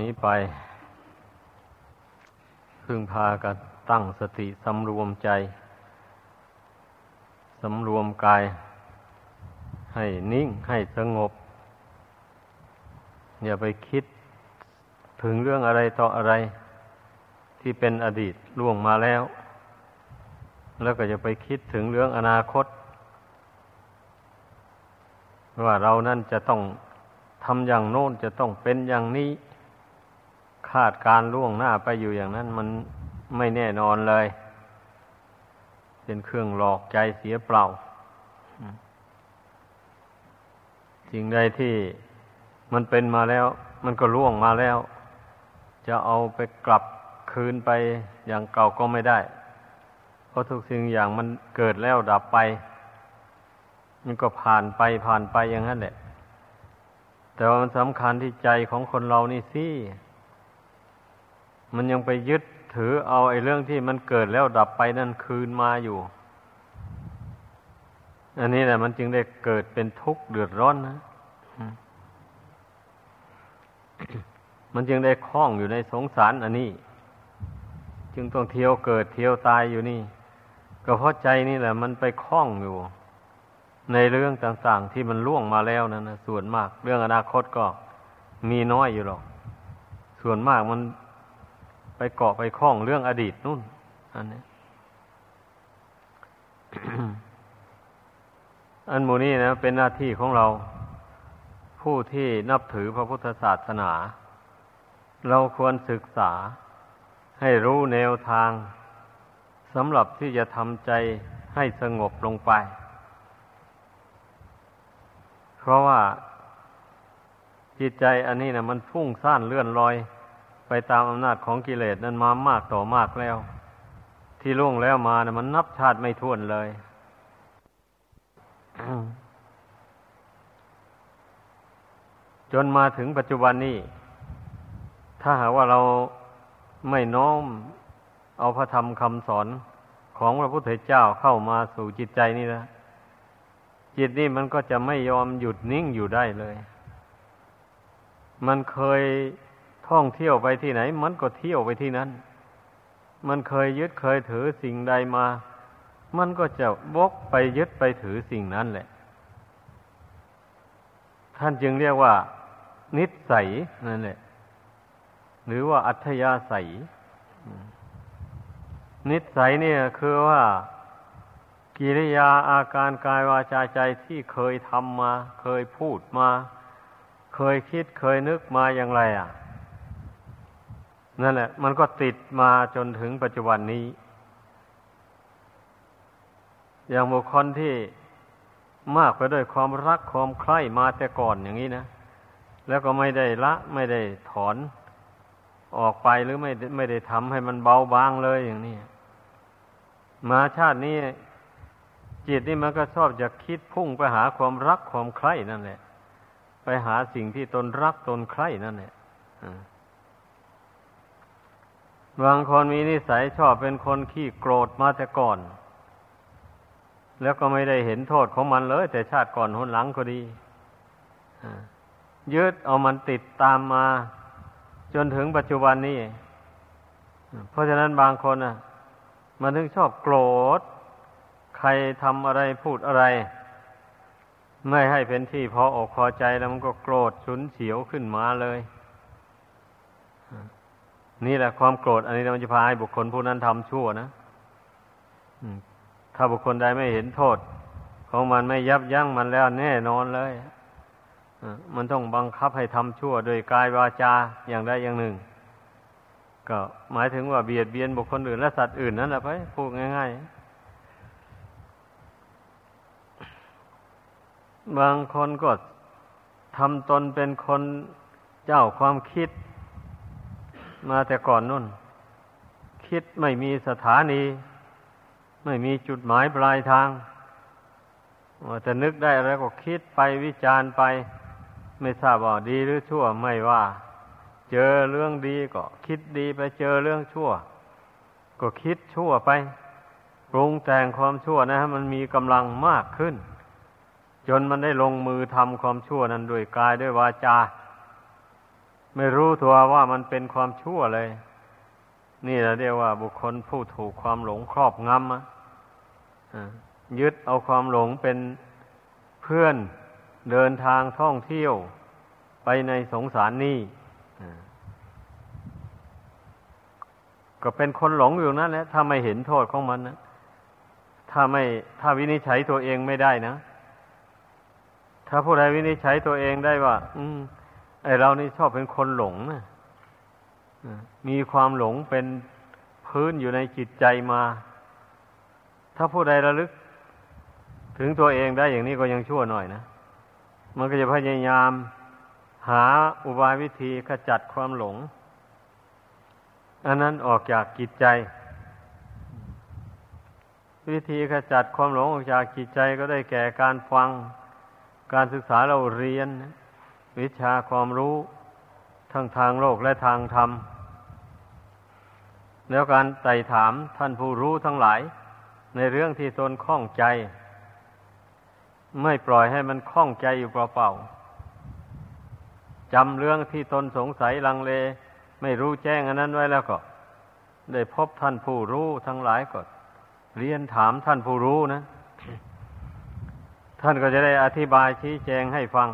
นี้ไป พึงพากันตั้งสติสำรวมใจ สำรวมกาย ให้นิ่งให้สงบ อย่าไปคิดถึงเรื่องอะไรต่ออะไรที่เป็นอดีตล่วงมาแล้ว แล้วก็จะไปคิดถึงเรื่องอนาคต ว่าเรานั่นจะต้องทำอย่างโน้นจะต้องเป็นอย่างนี้าดการล่วงหน้าไปอยู่อย่างนั้นมันไม่แน่นอนเลย เป็นเครื่องหลอกใจเสียเปล่าสิ่งใดที่มันเป็นมาแล้ว มันก็ล่วงมาแล้ว จะเอาไปกลับคืนไปอย่างเก่าก็ไม่ได้ เพราะทุกสิ่งอย่างมันเกิดแล้วดับไป มันก็ผ่านไปผ่านไปอย่างนั้นแหละแต่ว่ามันสำคัญที่ใจของคนเรานี่สิ มันยังไปยึดถือเอาไอ้เรื่องที่มันเกิดแล้วดับไปนั่นคืนมาอยู่ อันนี้แหละมันจึงได้เกิดเป็นทุกข์เดือดร้อนนะ มันจึงได้คล้องอยู่ในสงสารอันนี้ จึงต้องเที่ยวเกิดเที่ยวตายอยู่นี่ ก็เพราะใจนี่แหละ มันไปคล้องอยู่ ในเรื่องต่าง ๆ ที่มันล่วงมาแล้วนั่นนะส่วนมาก เรื่องอนาคตก็มีน้อยอยู่หรอก ส่วนมากมัน ไปเกาะไปคล้องเรื่องอดีตนู่น อันนี้อันโมนี้นะ เป็นหน้าที่ของเรา ผู้ที่นับถือพระพุทธศาสนา เราควรศึกษาให้รู้แนวทางสำหรับที่จะทำใจให้สงบลงไป เพราะว่าจิตใจอันนี้นะมันฟุ้งซ่านเลื่อนลอย ไปตามอำนาจของกิเลสนั้นมามากต่อมากแล้ว ที่ล่วงแล้วมานะมันนับชาติไม่ท้วนเลยจนมาถึงปัจจุบันนี้ถ้าหากว่าเราไม่น้อมเอาพระธรรมคำสอนของพระพุทธเจ้าเข้ามาสู่จิตใจนี่นะจิตนี่มันก็จะไม่ยอมหยุดนิ่งอยู่ได้เลย มันเคย ท่องเที่ยวไปที่ไหน มันก็เที่ยวไปที่นั้น มันเคยยึดเคยถือสิ่งใดมา มันก็จะวกไปยึดไปถือสิ่งนั้นแหละ ท่านจึงเรียกว่า นิสัยนั่นแหละ หรือว่าอัธยาศัย นิสัยเนี่ยคือว่ากิริยาอาการกายวาจาใจที่เคยทำมา เคยพูดมา เคยคิดเคยนึกมาอย่างไร อะ นั่นแหละ มันก็ติดมาจนถึงปัจจุบันนี้ อย่างบุคคลที่มากไปด้วยความรักความใคร่มาแต่ก่อนอย่างนี้นะ แล้วก็ไม่ได้ละ ไม่ได้ถอนออกไปหรือไม่ไม่ได้ทำให้มันเบาบางเลยอย่างนี้มาชาตินี้จิตนี่มันก็ชอบจะคิดพุ่งไปหาความรักความใคร่นั่นแหละ ไปหาสิ่งที่ตนรักตนใคร่นั่นแหละ บางคนมีนิสัยชอบเป็นคนขี้โกรธมาแต่ก่อน แล้วก็ไม่ได้เห็นโทษของมันเลย แต่ชาติก่อนหนหลังก็ดียึดเอามันติดตามมา จนถึงปัจจุบันนี้ เพราะฉะนั้นบางคนอะ มันถึงชอบโกรธ ใครทำอะไรพูดอะไร ไม่ให้เป็นที่พออกพอใจแล้วมันก็โกรธฉุนเฉียวขึ้นมาเลย นี่แหละความโกรธอันนี้มันจะพาให้บุคคลผู้นั้นทำชั่วนะถ้าบุคคลใดไม่เห็นโทษ ของมันไม่ยับยั้งมันแล้วแน่นอนเลยมันต้องบังคับให้ทำชั่ว โดยกายวาจาอย่างใดอย่างหนึ่ง ก็หมายถึงว่าเบียดเบียนบุคคลอื่นและสัตว์อื่นนั่นแหละไปพูดง่าย ๆบางคนก็ทำตนเป็นคนเจ้าความคิด มาแต่ก่อนนู่น คิดไม่มีสถานี ไม่มีจุดหมายปลายทางว่าจะนึกได้อะไรก็คิดไปวิจารณ์ไป ไม่ทราบว่าดีหรือชั่วไม่ว่า เจอเรื่องดีก็คิดดีไปเจอเรื่องชั่ว ก็คิดชั่วไปปรุงแต่งความชั่วนะฮะมันมีกำลังมากขึ้น จนมันได้ลงมือทำความชั่วนั้นด้วยกายด้วยวาจา ไม่รู้ตัวว่ามันเป็นความชั่วเลย นี่เราเรียกว่าบุคคลผู้ถูกความหลงครอบงำอะยึดเอาความหลงเป็นเพื่อนเดินทางท่องเที่ยวไปในสงสารนี่ก็เป็นคนหลงอยู่นั่นแหละถ้าไม่เห็นโทษของมันนะถ้าไม่ถ้าวินิจฉัยตัวเองไม่ได้นะ ถ้าผู้ใดวินิจฉัยตัวเองได้ว่า อืม ไอเรานี่ชอบเป็นคนหลงนะมีความหลงเป็นพื้นอยู่ในจิตใจมา ถ้าผู้ใดระลึก ถึงตัวเองได้อย่างนี้ก็ยังชั่วหน่อยนะ มันก็จะพยายามหาอุบายวิธีขจัดความหลง อันนั้นออกจากจิตใจ วิธีขจัดความหลงออกจากจิตใจก็ได้แก่การฟัง การศึกษาเราเรียน วิชาความรู้ทั้งทางโลกและทางธรรม แล้วการไต่ถามท่านผู้รู้ทั้งหลาย ในเรื่องที่ตนข้องใจ ไม่ปล่อยให้มันข้องใจอยู่เปล่าๆจำเรื่องที่ตนสงสัยลังเล ไม่รู้แจ้งอันนั้นไว้แล้วก็ ได้พบท่านผู้รู้ทั้งหลายก็เรียนถามท่านผู้รู้นะ ท่านก็จะได้อธิบายชี้แจงให้ฟัง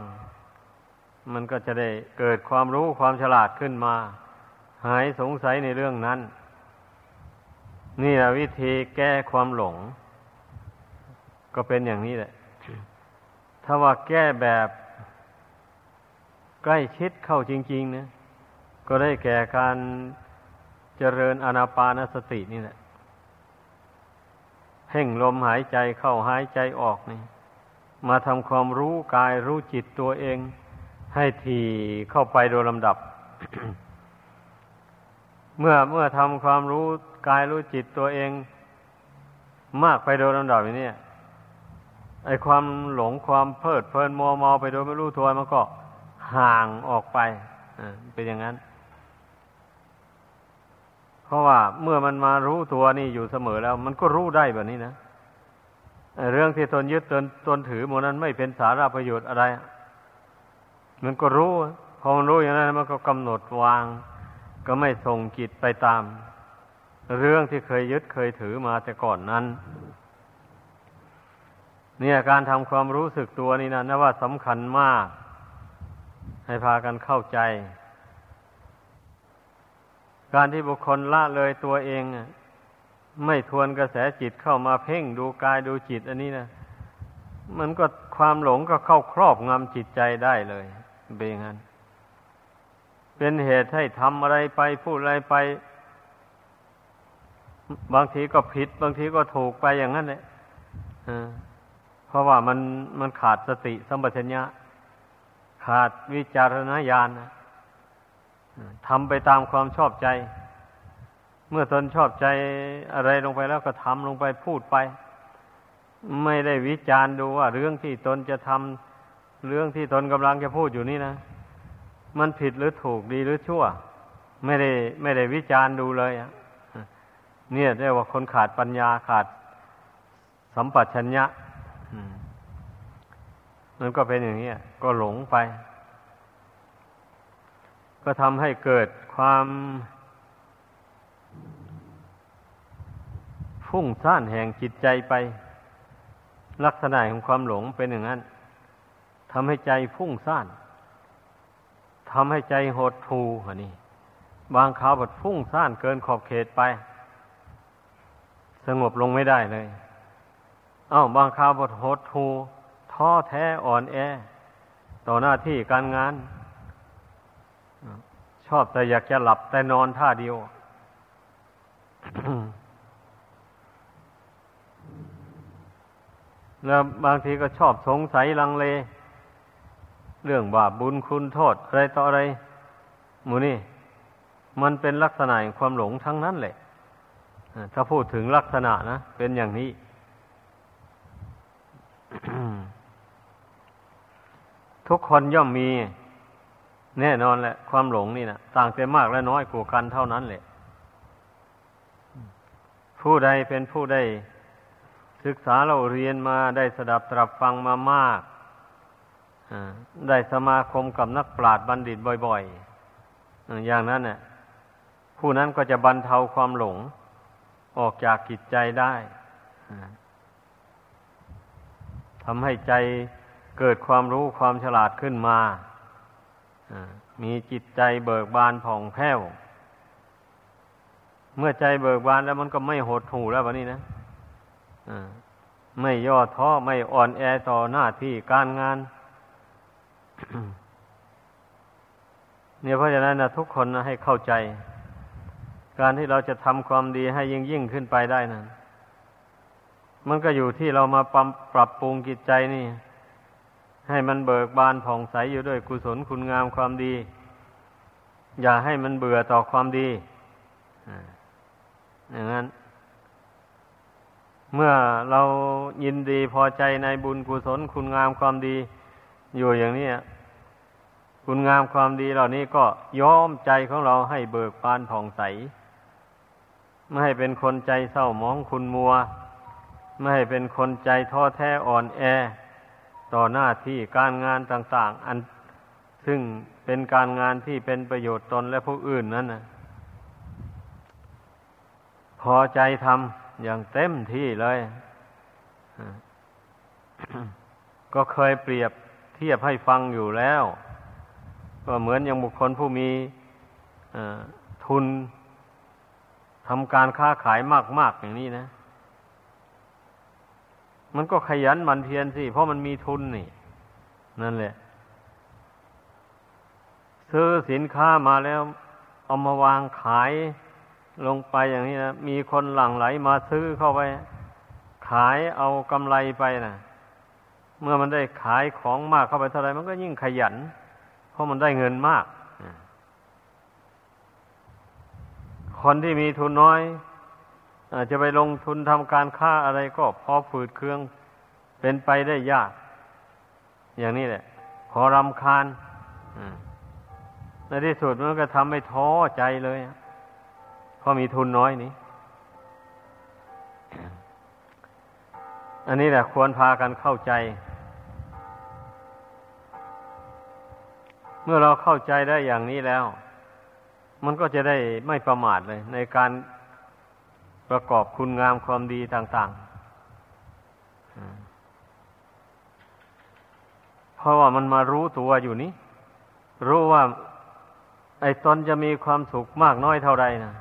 มันก็จะได้เกิดความรู้ความฉลาดขึ้นมา หายสงสัยในเรื่องนั้น นี่แหละวิธีแก้ความหลง ก็เป็นอย่างนี้แหละ ถ้าว่าแก้แบบใกล้ชิดเข้าจริงๆนะก็ได้แก่การเจริญอนาปานสตินี่แหละเพ่งลมหายใจเข้าหายใจออกนี่ มาทำความรู้กายรู้จิตตัวเอง ให้ถี่เข้าไปโดยลำดับ เมื่อเมื่อทำความรู้กายรู้จิตตัวเอง มากไปโดยลำดับอย่างนี้ไอความหลงความเพลิดเพลินมัวเมาไปโดยไม่รู้ตัวมันก็ห่างออกไปเป็นอย่างนั้น เพราะว่าเมื่อมันมารู้ตัวนี่อยู่เสมอแล้ว มันก็รู้ได้แบบนี้นะเรื่องที่ตนยึดตนตนถือหมดนั้นไม่เป็นสาระประโยชน์อะไร มันก็รู้พอมันรู้อย่างนั้นมันก็กำหนดวาง ก็ไม่ส่งจิตไปตาม เรื่องที่เคยยึดเคยถือมาแต่ก่อนนั้น เนี่ยการทำความรู้สึกตัวนี่นะนะว่าสำคัญมาก ให้พากันเข้าใจ การที่บุคคลละเลยตัวเองไม่ทวนกระแสจิตเข้ามาเพ่งดูกายดูจิต อันนี้นะมันก็ความหลงก็เข้าครอบงำจิตใจได้เลย เป็นอย่างนั้น เป็นเหตุให้ทำอะไรไปพูดอะไรไป บางทีก็ผิด บางทีก็ถูกไปอย่างนั้นแหละเพราะว่ามันมันขาดสติสัมปชัญญะ ขาดวิจารณญาณทำไปตามความชอบใจ เมื่อตนชอบใจอะไรลงไปแล้วก็ทำลงไปพูดไป ไม่ได้วิจารณ์ดูว่าเรื่องที่ตนจะทำ เรื่องที่ตนกำลังจะพูดอยู่นี่นะ มันผิดหรือถูกดีหรือชั่ว ไม่ได้ไม่ได้วิจารณ์ดูเลยอะเนี่ยเรียกว่าคนขาดปัญญาขาดสัมปชัญญะมันก็เป็นอย่างนี้ก็หลงไป ก็ทำให้เกิดความฟุ้งซ่านแห่งจิตใจไป ลักษณะของความหลงเป็นอย่างนั้น ทำให้ใจฟุ้งซ่านทำให้ใจหดทูฮะนี่บางคราวบดฟุ้งซ่านเกินขอบเขตไป สงบลงไม่ได้เลยอ้าวบางคราวบดหดทูท้อแท้อ่อนแอ ต่อหน้าที่การงาน ชอบแต่อยากจะหลับแต่นอนท่าเดียวแล้วบางทีก็ชอบสงสัยลังเล เรื่องบาปบุญคุณโทษอะไรต่ออะไรหมูนี่ มันเป็นลักษณะของความหลงทั้งนั้นแหละถ้าพูดถึงลักษณะนะ เป็นอย่างนี้ ทุกคนย่อมมี แน่นอนแหละ ความหลงนี่นะต่างแต่มากและน้อยกว่ากันเท่านั้นแหละ ผู้ใดเป็นผู้ได้ศึกษาเราเรียนมาได้สดับตรับฟังมามาก ได้สมาคมกับนักปราชญ์บัณฑิตบ่อยๆ อย่างนั้นเนี่ยผู้นั้นก็จะบรรเทาความหลง ออกจากกิจใจได้ทำให้ใจเกิดความรู้ความฉลาดขึ้นมา มีจิตใจเบิกบานผ่องแผ้ว เมื่อใจเบิกบานแล้วมันก็ไม่หดหูแล้ววันนี้นะไม่ย่อท้อไม่อ่อนแอต่อหน้าที่การงาน เนี่ยเพราะฉะนั้นนะทุกคนนะให้เข้าใจ การที่เราจะทำความดีให้ยิ่งยิ่งขึ้นไปได้นะั้นมันก็อยู่ที่เรามาปรับปรับปรุงจิตใจนี่ ให้มันเบิกบานผ่องใสอยู่ด้วยกุศลคุณงามความดี อย่าให้มันเบื่อต่อความดีอย่างนั้น เมื่อเรายินดีพอใจในบุญกุศลคุณงามความดี อยู่อย่างนี้ คุณงามความดีเหล่านี้ก็ย้อมใจของเราให้เบิกบานผ่องใส ไม่ให้เป็นคนใจเศร้ามองคุณมัว ไม่ให้เป็นคนใจท้อแท้อ่อนแอ ต่อหน้าที่การงานต่าง ๆ อันซึ่งเป็นการงานที่เป็นประโยชน์ตนและผู้อื่นนั่นนะพอใจทำอย่างเต็มที่เลย ก็เคยเปรียบเทียบให้ฟังอยู่แล้ว ก็เหมือนอย่างบุคคลผู้มีทุนทำการค้าขายมาก ๆ อย่างนี้นะ มันก็ขยันมันเพียรสิ เพราะมันมีทุนนี่ นั่นแหละ ซื้อสินค้ามาแล้ว เอามาวางขายลงไปอย่างนี้นะ มีคนหลั่งไหลมาซื้อเข้าไป ขายเอากำไรไปนะเมื่อมันได้ขายของมากเข้าไปเท่าไรมันก็ยิ่งขยันเเพราะมันได้เงินมาก คนที่มีทุนน้อยอาจจะไปลงทุนทำการค้าอะไรก็พอฝืดเครื่องเป็นไปได้ยาก อย่างนี้แหละพอรำคาญในที่สุดมันก็ทำให้ท้อใจเลยเพราะมีทุนน้อยนี้ อันนี้แหละควรพากันเข้าใจ เมื่อเราเข้าใจได้อย่างนี้แล้ว มันก็จะได้ไม่ประมาทเลย ในการประกอบคุณงามความดีต่างๆ เพราะว่ามันมารู้ตัวอยู่นี้ รู้ว่า ไอ้ตนจะมีความสุขมากน้อยเท่าใดนะ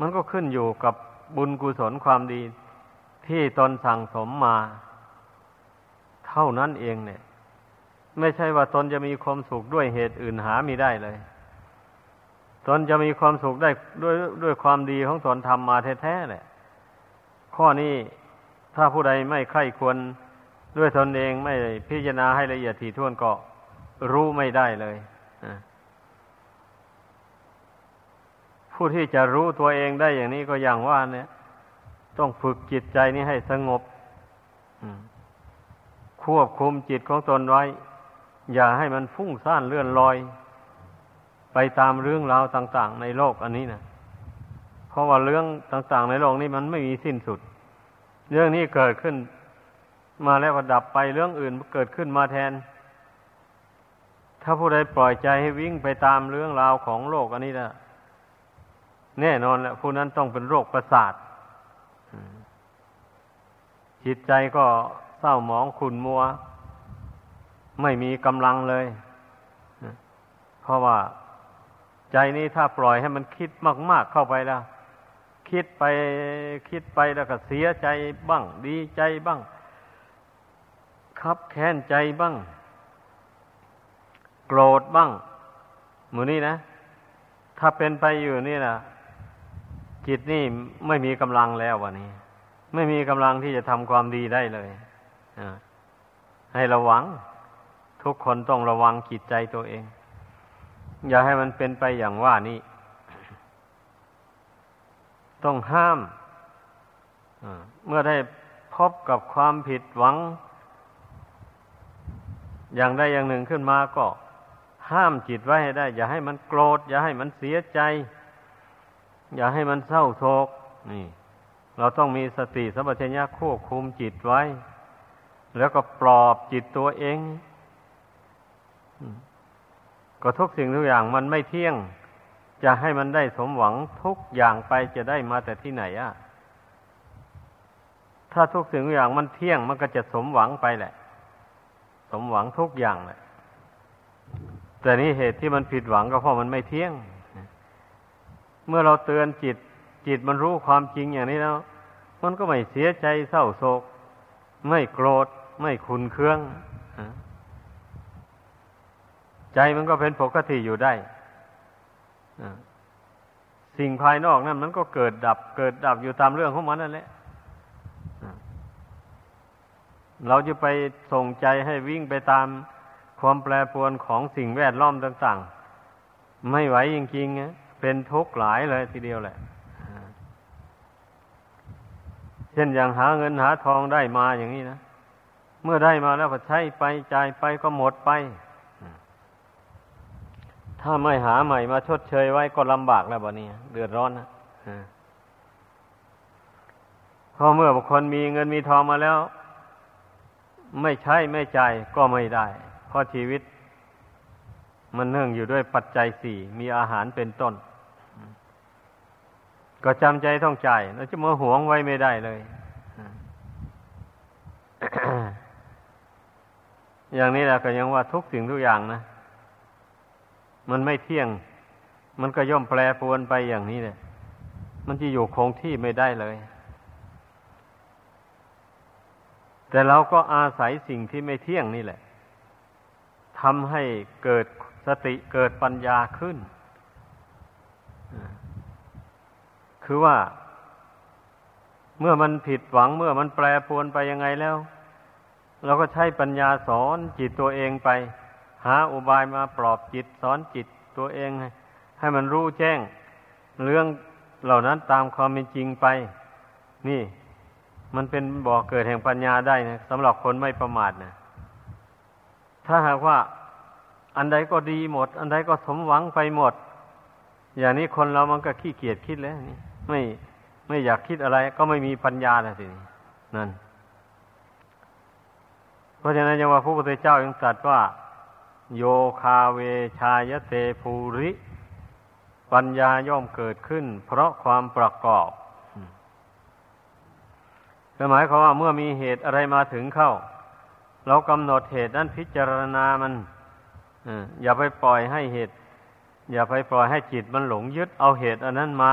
มันก็ขึ้นอยู่กับบุญกุศลความดีที่ตนสั่งสมมา เท่านั้นเองเนี่ย ไม่ใช่ว่าตนจะมีความสุขด้วยเหตุอื่นหามีได้เลย ตนจะมีความสุขได้ด้วยด้วยความดีของตนทำมาแท้ๆแหละ ข้อนี้ถ้าผู้ใดไม่ใคร่ควรด้วยตนเองไม่พิจารณาให้ละเอียดถี่ถ้วนก็รู้ไม่ได้เลยผู้ที่จะรู้ตัวเองได้อย่างนี้ก็อย่างว่าเนี่ย ต้องฝึกจิตใจนี้ให้สงบควบคุมจิตของตนไว้ อย่าให้มันฟุ้งซ่านเลื่อนลอย ไปตามเรื่องราวต่าง ๆ ในโลกอันนี้นะเพราะว่าเรื่องต่าง ๆ ในโลกนี้มันไม่มีสิ้นสุด เรื่องนี้เกิดขึ้น มาแล้วก็ดับไปเรื่องอื่นเกิดขึ้นมาแทน ถ้าผู้ใดปล่อยใจให้วิ่งไปตามเรื่องราวของโลกอันนี้นะแน่นอนแหละผู้นั้นต้องเป็นโรคประสาทจิตใจก็เศร้าหมองขุ่นมัว ไม่มีกำลังเลย เพราะว่าใจนี้ถ้าปล่อยให้มันคิดมาก ๆเข้าไปแล้ว คิดไปคิดไปแล้วก็เสียใจบ้าง ดีใจบ้างคับแค้นใจบ้าง โกรธบ้างหมือนี้นะ ถ้าเป็นไปอยู่นี่นะจิตนี่ไม่มีกำลังแล้ววันนี้ ไม่มีกำลังที่จะทำความดีได้เลยให้ระวัง ทุกคนต้องระวังจิตใจตัวเอง อย่าให้มันเป็นไปอย่างว่านี้ต้องห้าม เมื่อได้พบกับความผิดหวัง อย่างใดอย่างหนึ่งขึ้นมาก็ ห้ามจิตไว้ให้ได้ อย่าให้มันโกรธ อย่าให้มันเสียใจ อย่าให้มันเศร้าโศกนี่ เราต้องมีสติสัมปชัญญะควบคุมจิตไว้ แล้วก็ปลอบจิตตัวเอง ก็ทุกสิ่งทุกอย่างมันไม่เที่ยง จะให้มันได้สมหวังทุกอย่างไปจะได้มาแต่ที่ไหนอะถ้าทุกสิ่งทุกอย่างมันเที่ยงมันก็จะสมหวังไปแหละ สมหวังทุกอย่างแหละแต่นี่เหตุที่มันผิดหวังก็เพราะมันไม่เที่ยง เมื่อเราเตือนจิต จิตมันรู้ความจริงอย่างนี้แล้ว มันก็ไม่เสียใจเศร้าโศก ไม่โกรธ ไม่ขุนเคือง ใจมันก็เป็นปกติอยู่ได้สิ่งภายนอกนั่นมันก็เกิดดับ เกิดดับอยู่ตามเรื่องของมันนั่นแหละเราจะไปส่งใจให้วิ่งไปตามความแปรปรวนของสิ่งแวดล้อมต่าง ๆ ไม่ไหวจริงๆเป็นทุกข์หลายเลยทีเดียวแหละ เช่นอย่างหาเงินหาทองได้มาอย่างนี้นะ เมื่อได้มาแล้วก็ใช้ไปจ่ายไปก็หมดไป ถ้าไม่หาใหม่มาชดเชยไว้ก็ลำบากแล้วบ่นี้เดือดร้อนนะพอเมื่อบุคคลมีเงินมีทองมาแล้ว ไม่ใช่ไม่ใจก็ไม่ได้ เพราะชีวิต มันเนื่องอยู่ด้วยปัจจัยสี่มีอาหารเป็นต้น ก็จำใจต้องจ่ายแล้วจะมาหวงไว้ไม่ได้เลยอย่างนี้แหละก็ยังว่าทุกสิ่งทุกอย่างนะ มันไม่เที่ยง มันก็ย่อมแปรปรวนไปอย่างนี้เลยมันจะอยู่คงที่ไม่ได้เลย แต่เราก็อาศัยสิ่งที่ไม่เที่ยงนี่แหละทำให้เกิดสติเกิดปัญญาขึ้น คือว่า เมื่อมันผิดหวังเมื่อมันแปรปรวนไปยังไงแล้ว เราก็ใช้ปัญญาสอนจิตตัวเองไป หาอุบายมาปลอบจิตสอนจิตตัวเองให้ให้มันรู้แจ้ง เรื่องเหล่านั้นตามความเป็นจริงไป นี่ มันเป็นบ่อกเกิดแห่งปัญญาได้นะสำหรับคนไม่ประมาทนะถ้าหากว่าอันใดก็ดีหมด อันใดก็สมหวังไปหมด อย่างนี้คนเรามันก็ขี้เกียจคิดแล้วนี่ไม่ไม่อยากคิดอะไร ก็ไม่มีปัญญาแล้วสินั่น เพราะฉะนั้นยังว่าพระพุทธเจ้ายังตรัสว่า โยคาเวชายเตภูริ ปัญญาย่อมเกิดขึ้น เพราะความประกอบหมายความว่าเมื่อมีเหตุอะไรมาถึงเข้า เรากำหนดเหตุนั้นพิจารณามันอย่าไปปล่อยให้เหตุ อย่าไปปล่อยให้จิตมันหลงยึดเอาเหตุ อันนั้นมา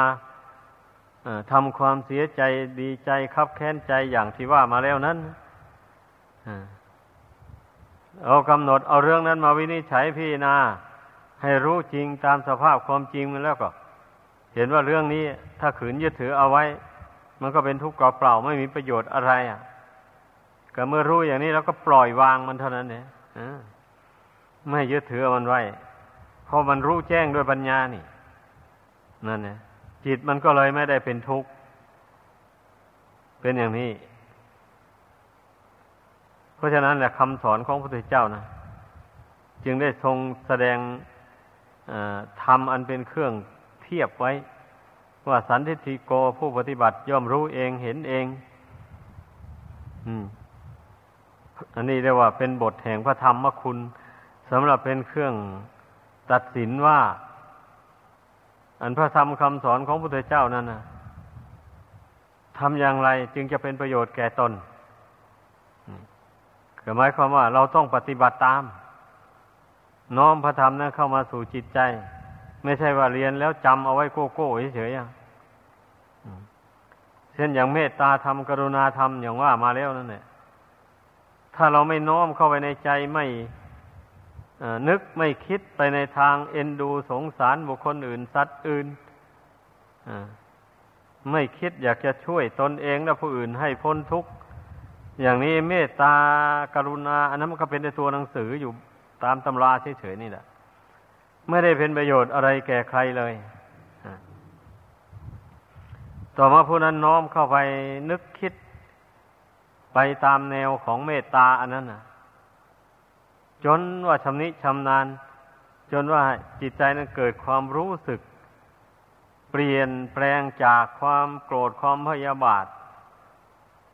ทำความเสียใจดีใจคับแค้นใจอย่างที่ว่ามาแล้วนั้น เอากำหนดเอาเรื่องนั้นมาวินิจฉัยพี่นา ให้รู้จริงตามสภาพความจริงมันแล้วก็ เห็นว่าเรื่องนี้ถ้าขืนยึดถือเอาไว้ มันก็เป็นทุกข์เปล่าไม่มีประโยชน์อะไรอะก็เมื่อรู้อย่างนี้แล้วก็ปล่อยวางมันเท่านั้นเองไม่ยึดถือมันไว้เพราะมันรู้แจ้งด้วยปัญญานี่นั่นเนี่ยจิตมันก็เลยไม่ได้เป็นทุกข์เป็นอย่างนี้ ราะฉะนั้นแหละคำสอนของพระพุทธเจ้านะจึงได้ทรงแสดงธรรมอันเป็นเครื่องเทียบไว้ ว่าสันทิฏฐิโกผู้ปฏิบัติย่อมรู้เองเห็นเองอันนี้เรียกว่าเป็นบทแห่งพระธรรมคุณสำหรับเป็นเครื่องตัดสินว่า อันพระธรรมคำสอนของพระพุทธเจ้านั้นนะทำอย่างไรจึงจะเป็นประโยชน์แก่ตน ก็หมายความว่าเราต้องปฏิบัติตาม น้อมพระธรรมนั้นเข้ามาสู่จิตใจ ไม่ใช่ว่าเรียนแล้วจำเอาไว้โก้โก้เฉยๆเช่นอย่างเมตตาธรรมกรุณาธรรมอย่างว่ามาแล้วนั่นแหละถ้าเราไม่น้อมเข้าไปในใจไม่นึกไม่คิดไปในทางเอ็นดูสงสารบุคคลอื่นสัตว์อื่นไม่คิดอยากจะช่วยตนเองและผู้อื่นให้พ้นทุกข์ อย่างนี้เมตตากรุณา อันนั้นมันก็เป็นในตัวหนังสืออยู่ตามตำราเฉยๆนี่แหละไม่ได้เป็นประโยชน์อะไรแก่ใครเลยต่อมาผู้นั้นน้อมเข้าไปนึกคิดไปตามแนวของเมตตาอันนั้นนะจนว่าชำนิชำนาญ จนว่าจิตใจนั้นเกิดความรู้สึก เปลี่ยนแปลงจากความโกรธความพยาบาท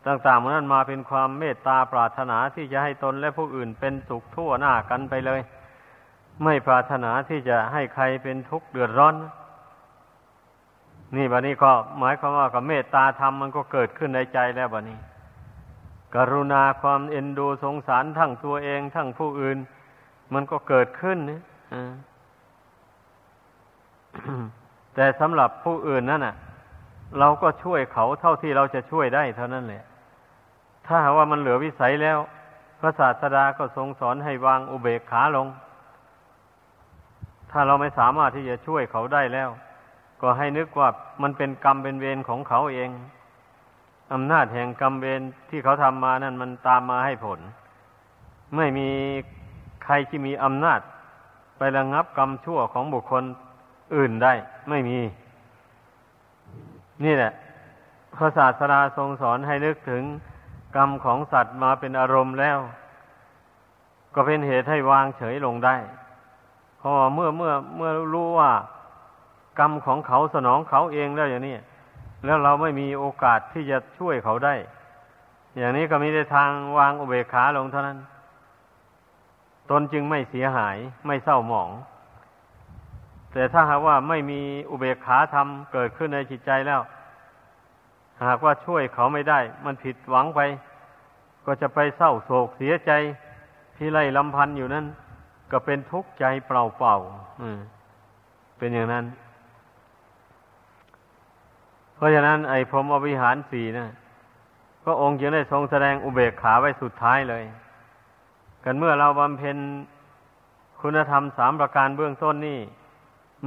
ต่างๆนั้นมาเป็นความเมตตาปรารถนาที่จะให้ตนและผู้อื่นเป็นสุขทั่วหน้ากันไปเลย ไม่ปรารถนาที่จะให้ใครเป็นทุกข์เดือดร้อน นี่บัดนี้ก็หมายความว่ากับเมตตาธรรมมันก็เกิดขึ้นในใจแล้วบัดนี้ กรุณาความเอ็นดูสงสารทั้งตัวเองทั้งผู้อื่น มันก็เกิดขึ้นนี่แต่สำหรับผู้อื่นนั่นน่ะ เราก็ช่วยเขาเท่าที่เราจะช่วยได้เท่านั้นแหละ ถ้าหาว่ามันเหลือวิสัยแล้ว พระศาสดาก็ทรงสอนให้วางอุเบกขาลง ถ้าเราไม่สามารถที่จะช่วยเขาได้แล้ว ก็ให้นึกว่ามันเป็นกรรมเป็นเวรของเขาเองอำนาจแห่งกรรมเวรที่เขาทำมานั่นมันตามมาให้ผล ไม่มีใครที่มีอำนาจ ไประงับกรรมชั่วของบุคคลอื่นได้ ไม่มี นี่แหละพระศาสดาทรงสอนให้นึกถึง กรรมของสัตว์มาเป็นอารมณ์แล้ว ก็เป็นเหตุให้วางเฉยลงได้เพราะเมื่อเมื่อเมื่อรู้ว่า กรรมของเขาสนองเขาเองแล้วอย่างนี้แล้วเราไม่มีโอกาสที่จะช่วยเขาได้ อย่างนี้ก็มีแต่ทางวางอุเบกขาลงเท่านั้น ตนจึงไม่เสียหายไม่เศร้าหมอง แต่ถ้าหากว่าไม่มีอุเบกขาธรรมเกิดขึ้นในจิตใจแล้ว หากว่าช่วยเขาไม่ได้ มันผิดหวังไป ก็จะไปเศร้าโศกเสียใจที่ไล่ลำพันอยู่นั้น ก็เป็นทุกข์ใจเปล่าๆเป็นอย่างนั้น เพราะฉะนั้น ไอ้พรหมวิหารสี่นะก็องค์จึงได้ทรงแสดงอุเบกขาไว้สุดท้ายเลย กันเมื่อเราบำเพ็ญคุณธรรมสามประการเบื้องต้นนี่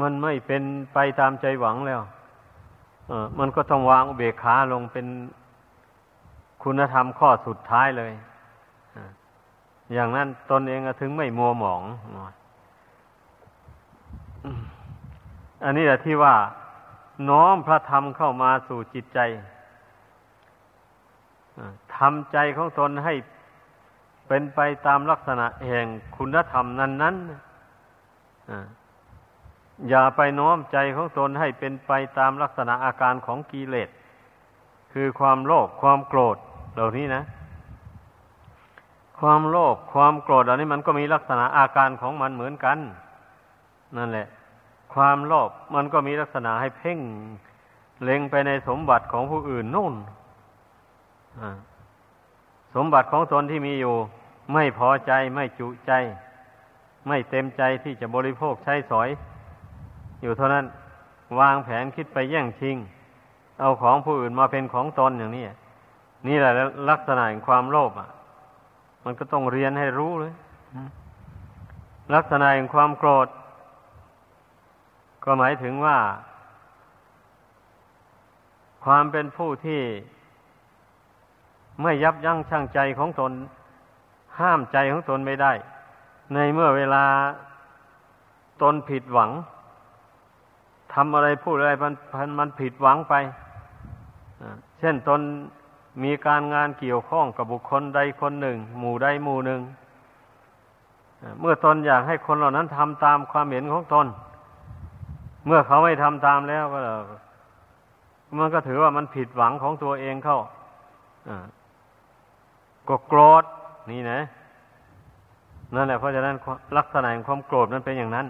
มันไม่เป็นไปตามใจหวังแล้ว มันก็ต้องวางอุเบกขาลงเป็นคุณธรรมข้อสุดท้ายเลยอย่างนั้นตนเองถึงไม่มัวหมอง อันนี้แหละที่ว่า น้อมพระธรรมเข้ามาสู่จิตใจทำใจของตนให้เป็นไปตามลักษณะแห่งคุณธรรมนั้นๆ อย่าไปโน้มใจของตนให้เป็นไปตามลักษณะอาการของกิเลส คือความโลภความโกรธเหล่านี้นะ ความโลภความโกรธเหล่านี้มันก็มีลักษณะอาการของมันเหมือนกัน นั่นแหละ ความโลภมันก็มีลักษณะให้เพ่งเล็งไปในสมบัติของผู้อื่นนู่นสมบัติของตนที่มีอยู่ ไม่พอใจไม่จุใจ ไม่เต็มใจที่จะบริโภคใช้สอย อยู่เท่านั้น วางแผนคิดไปแย่งชิง เอาของผู้อื่นมาเป็นของตนอย่างนี้นี่แหละลักษณะแห่งความโลภอะ มันก็ต้องเรียนให้รู้เลย ลักษณะแห่งความโกรธ ก็หมายถึงว่า ความเป็นผู้ที่ไม่ยับยั้งชั่งใจของตน ห้ามใจของตนไม่ได้ ในเมื่อเวลาตนผิดหวัง ทำอะไรพูดอะไรมันมันผิดหวังไปเช่นตนมีการงานเกี่ยวข้องกับบุคคลใดคนหนึ่ง หมู่ใดหมู่หนึ่ง เมื่อตนอยากให้คนเหล่านั้นทำตามความเห็นของตน เมื่อเขาไม่ทำตามแล้วก็มันก็ถือว่ามันผิดหวังของตัวเองเข้าก็โกรธนี่นะนั่นแหละเพราะฉะนั้นลักษณะของความโกรธนั้นเป็นอย่างนั้น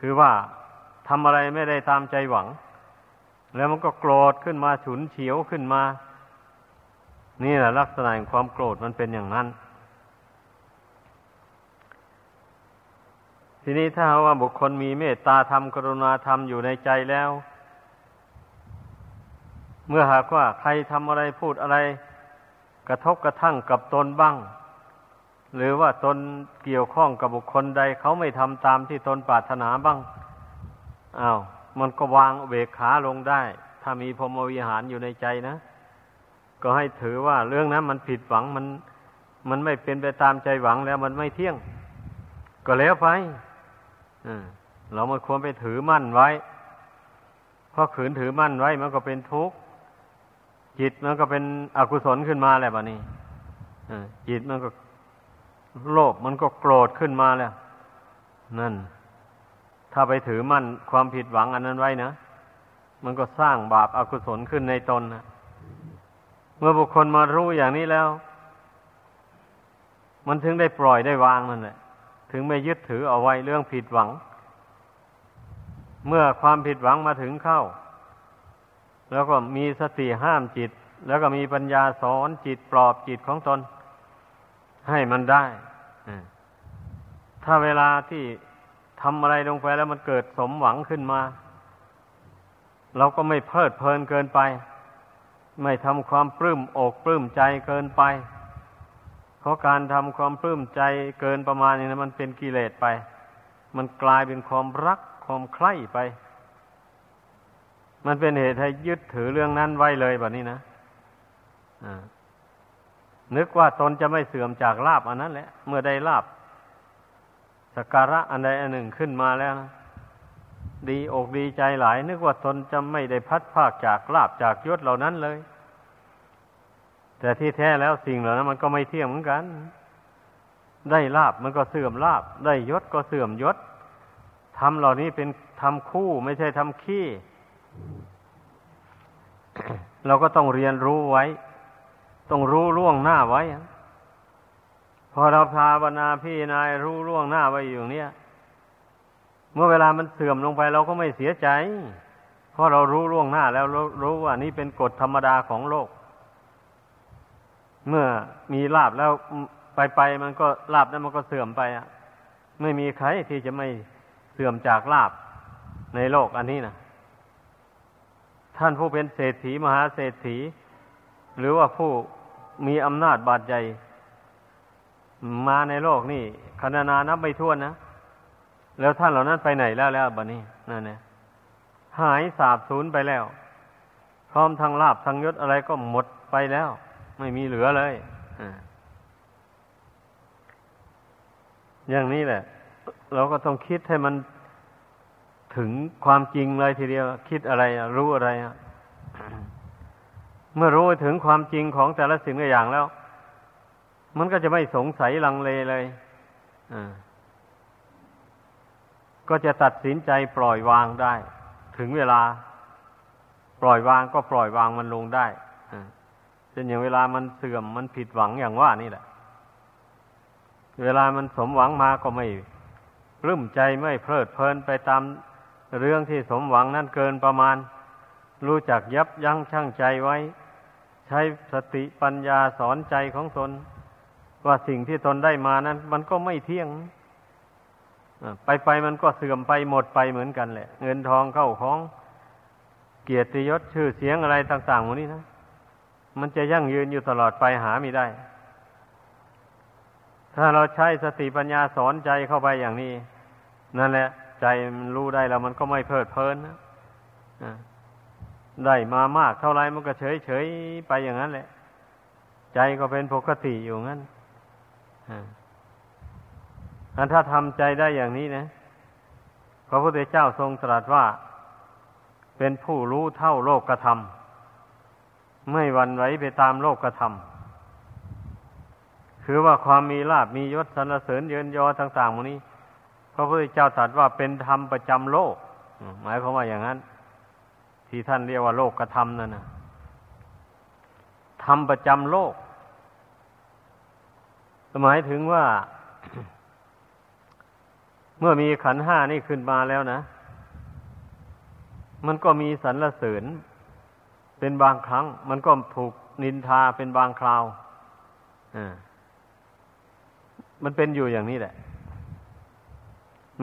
คือว่า ทำอะไรไม่ได้ตามใจหวัง แล้วมันก็โกรธขึ้นมาฉุนเฉียวขึ้นมา นี่แหละลักษณะของความโกรธมันเป็นอย่างนั้น ทีนี้ถ้าว่าบุคคลมีเมตตาธรรมกรุณาธรรมอยู่ในใจแล้ว เมื่อหากว่าใครทำอะไรพูดอะไร กระทบกระทั่งกับตนบ้าง หรือว่าตนเกี่ยวข้องกับบุคคลใดเขาไม่ทำตามที่ตนปรารถนาบ้าง อา้าวมันก็วางเบกขาลงได้ ถ้ามีพรหมวิหารอยู่ในใจนะ ก็ให้ถือว่าเรื่องนั้นมันผิดหวังมัน มันไม่เป็นไปตามใจหวังแล้วมันไม่เที่ยง ก็แล้วไปเราไม่ควรไปถือมั่นไว้ เพราะขืนถือมั่นไว้มันก็เป็นทุกข์ จิตมันก็เป็นอกุศลขึ้นมาแล้วบะนี้จิตมันก็โลภมันก็โกรธขึ้นมาแล้ว นั่น ถ้าไปถือมั่นความผิดหวังอันนั้นไว้นะ มันก็สร้างบาปอากุศลขึ้นในตนนะเมื่อบุคคลมารู้อย่างนี้แล้ว มันถึงได้ปล่อยได้วางนั่นแหละถึงไม่ยึดถือเอาไว้เรื่องผิดหวัง เมื่อความผิดหวังมาถึงเข้า แล้วก็มีสติห้ามจิต แล้วก็มีปัญญาสอนจิตปลอบจิตของตน ให้มันได้ ถ้าเวลาที่ ทำอะไรลงไปแล้วมันเกิดสมหวังขึ้นมา เราก็ไม่เพลิดเพลินเกินไป ไม่ทำความปลื้มอกปลื้มใจเกินไป เพราะการทำความปลื้มใจเกินประมาณนี้นะมันเป็นกิเลสไป มันกลายเป็นความรักความใคร่ไป มันเป็นเหตุให้ยึดถือเรื่องนั้นไว้เลยแบบนี้นะนึกว่าตนจะไม่เสื่อมจากลาบอันนั้นแหละ เมื่อได้ลาบ สการะอันใดอันหนึ่งขึ้นมาแล้วนะดีอกดีใจหลาย นึกว่าตนจะไม่ได้พัดภาคจากลาบจากยศเหล่านั้นเลย แต่ที่แท้แล้วสิ่งเหล่านั้นมันก็ไม่เที่ยงเหมือนกัน ได้ลาบมันก็เสื่อมลาบ ได้ยศก็เสื่อมยศทำเหล่านี้เป็นทำคู่ไม่ใช่ทำขี้ เราก็ต้องเรียนรู้ไว้ ต้องรู้ล่วงหน้าไว้ พอเราภาวนาพี่นายรู้ล่วงหน้าไว้อยู่เนี่ยเมื่อเวลามันเสื่อมลงไปเราก็ไม่เสียใจ เพราะเรารู้ล่วงหน้าแล้วรู้ว่านี่เป็นกฎธรรมดาของโลก เมื่อมีลาบแล้วไปไปมันก็ลาบนั้นมันก็เสื่อมไปอะ ไม่มีใครที่จะไม่เสื่อมจากลาบในโลกอันนี้นะท่านผู้เป็นเศรษฐีมหาเศรษฐี หรือว่าผู้มีอำนาจบาดใหญ่ มาในโลกนี่คณนานับไม่ถ้วนนะแล้วท่านเหล่านั้นไปไหนแล้วแล้วบัดนี้นั่นเนี่ยหายสาบสูญไปแล้ว พร้อมทางลาบทางยศอะไรก็หมดไปแล้ว ไม่มีเหลือเลยอย่างนี้แหละ เราก็ต้องคิดให้มันถึงความจริงเลยทีเดียว คิดอะไรรู้อะไรเมื่อรู้ถึงความจริงของแต่ละสิ่งแต่อย่างแล้ว มันก็จะไม่สงสัยลังเลเลยก็จะตัดสินใจปล่อยวางได้ ถึงเวลา ปล่อยวางก็ปล่อยวางมันลงได้เช่นอย่างเวลามันเสื่อมมันผิดหวังอย่างว่านี่แหละ เวลามันสมหวังมาก็ไม่รื่มใจไม่เพลิดเพลินไปตามเรื่องที่สมหวังนั่นเกินประมาณ รู้จักยับยั้งชั่งใจไว้ ใช้สติปัญญาสอนใจของตน ว่าสิ่งที่ตนได้มานั้น มันก็ไม่เที่ยงไปไปมันก็เสื่อมไปหมดไปเหมือนกันแหละ เงินทองเข้าของเกียรติยศชื่อเสียงอะไรต่างๆหมดนี้นะ มันจะยั่งยืนอยู่ตลอดไปหาไม่ได้ ถ้าเราใช้สติปัญญาสอนใจเข้าไปอย่างนี้ นั่นแหละ ใจมันรู้ได้แล้วมันก็ไม่เพลิดเพลินนะได้มามากเท่าไรมันก็เฉยเฉยไปอย่างนั้นแหละ ใจก็เป็นปกติอยู่งั้น อันถ้าทำใจได้อย่างนี้นะพระพุทธเจ้าทรงตรัสว่า เป็นผู้รู้เท่าโลกกระทำไม่หวั่นไหวไปตามโลกกระทำคือว่าความมีลาบมียศสรรเสริญเยินยอต่างๆมนี้ พระพุทธเจ้าตรัสว่าเป็นธรรมประจำโลก หมายความว่าอย่างนั้น ที่ท่านเรียกว่าโลกกระทำนั่นนะธรรมประจำโลก หมายถึงว่า เมื่อมีขันห้านี่ขึ้นมาแล้วนะ มันก็มีสรรเสริญเป็นบางครั้ง มันก็ถูกนินทาเป็นบางคราวอ่ามันเป็นอยู่อย่างนี้แหละ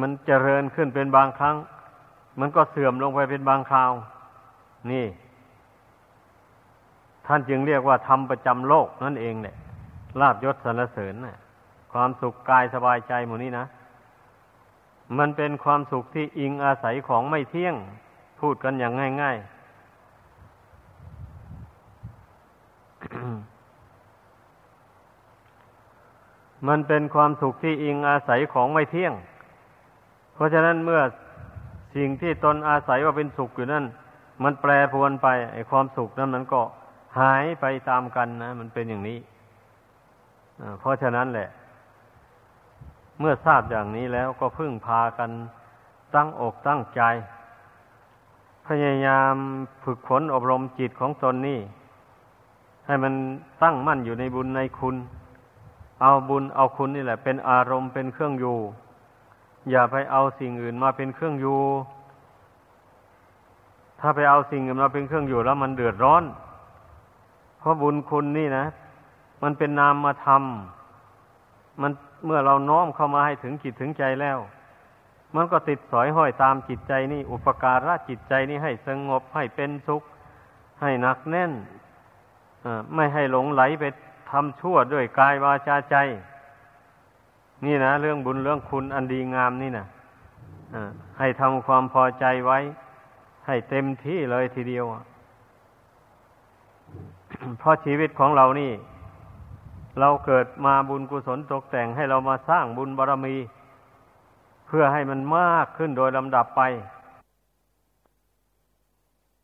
มันเจริญขึ้นเป็นบางครั้ง มันก็เสื่อมลงไปเป็นบางคราว นี่ ท่านจึงเรียกว่าธรรมประจำโลกนั่นเองเนี่ย ลาบยศสรรเสริญนะความสุขกายสบายใจหมดนี้นะ มันเป็นความสุขที่อิงอาศัยของไม่เที่ยง พูดกันอย่างง่าย ๆมันเป็นความสุขที่อิงอาศัยของไม่เที่ยง เพราะฉะนั้นเมื่อสิ่งที่ตนอาศัยว่าเป็นสุขอยู่นั่น มันแปรปรวนไปไอ้ความสุขนั้นมันก็หายไปตามกันนะ มันเป็นอย่างนี้ เพราะฉะนั้นแหละ เมื่อทราบอย่างนี้แล้วก็พึ่งพากันตั้งอกตั้งใจ พยายามฝึกฝนอบรมจิตของตนนี่ให้มันตั้งมั่นอยู่ในบุญในคุณ เอาบุญเอาคุณนี่แหละ เป็นอารมณ์เป็นเครื่องอยู่ อย่าไปเอาสิ่งอื่นมาเป็นเครื่องอยู่ถ้าไปเอาสิ่งอื่นมาเป็นเครื่องอยู่แล้วมันเดือดร้อน เพราะบุญคุณนี่นะ มันเป็นนามมาทำมันเมื่อเราน้อมเข้ามาให้ถึงจิตถึงใจแล้ว มันก็ติดสอยห้อยตามจิตใจนี่ อุปการะจิตใจนี่ให้สงบให้เป็นสุข ให้หนักแน่นไม่ให้หลงไหลไปทำชั่วด้วยกายวาจาใจ นี่นะเรื่องบุญเรื่องคุณอันดีงามนี่นะให้ทำความพอใจไว้ ให้เต็มที่เลยทีเดียวเพราะชีวิตของเรานี่ เราเกิดมาบุญกุศลตกแต่งให้เรามาสร้างบุญบารรมี เพื่อให้มันมากขึ้นโดยลำดับไป